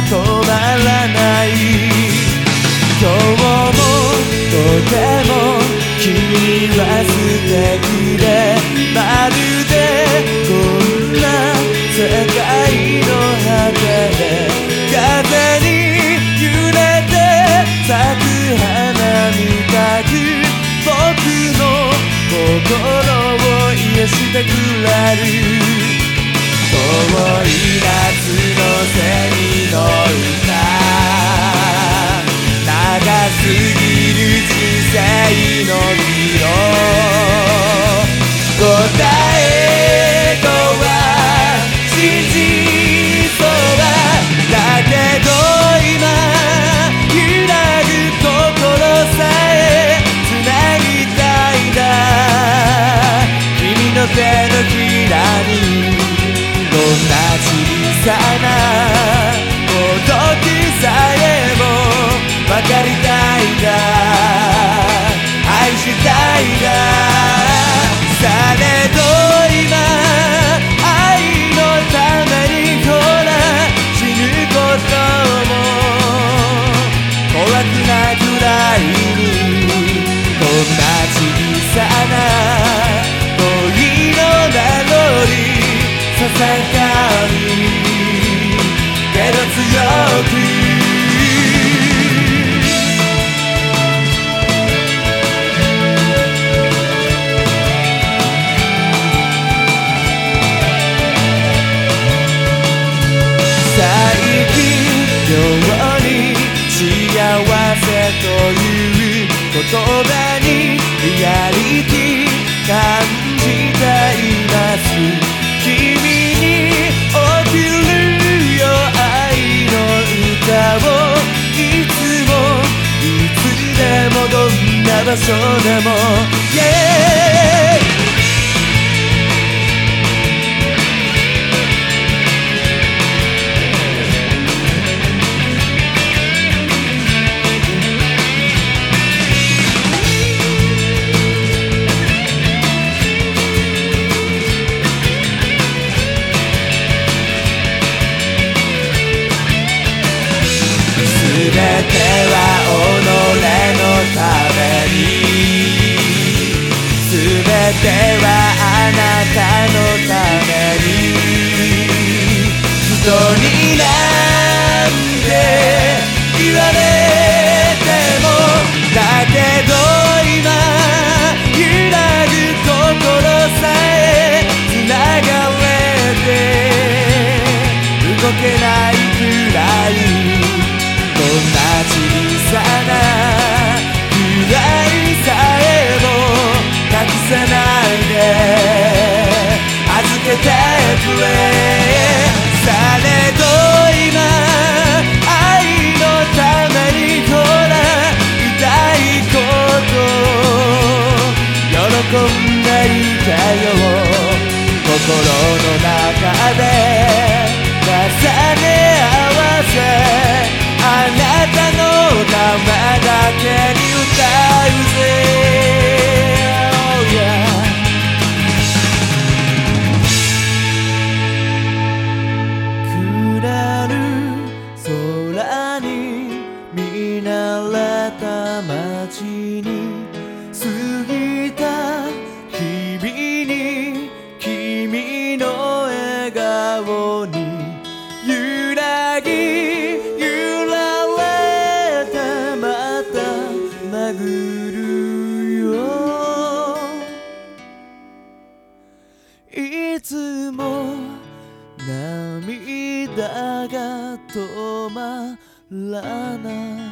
止まらない。今日もとても君は素敵でまるでこんな世界の果てで風に揺れて咲く花見たく僕の心を癒してくれる。遠いなけど強く最近ように幸せという言葉んな場所でも。Yeah. すべては己のためべてはあなたのために人になんて言われてもだけど今揺らぐ心さえつながれて動けないくらいけてくれされど今愛のためにほら痛いこと。喜んでいたよ。れた街に過ぎた日々に君の笑顔に揺らぎ揺られてまた巡るよいつも涙が止まらない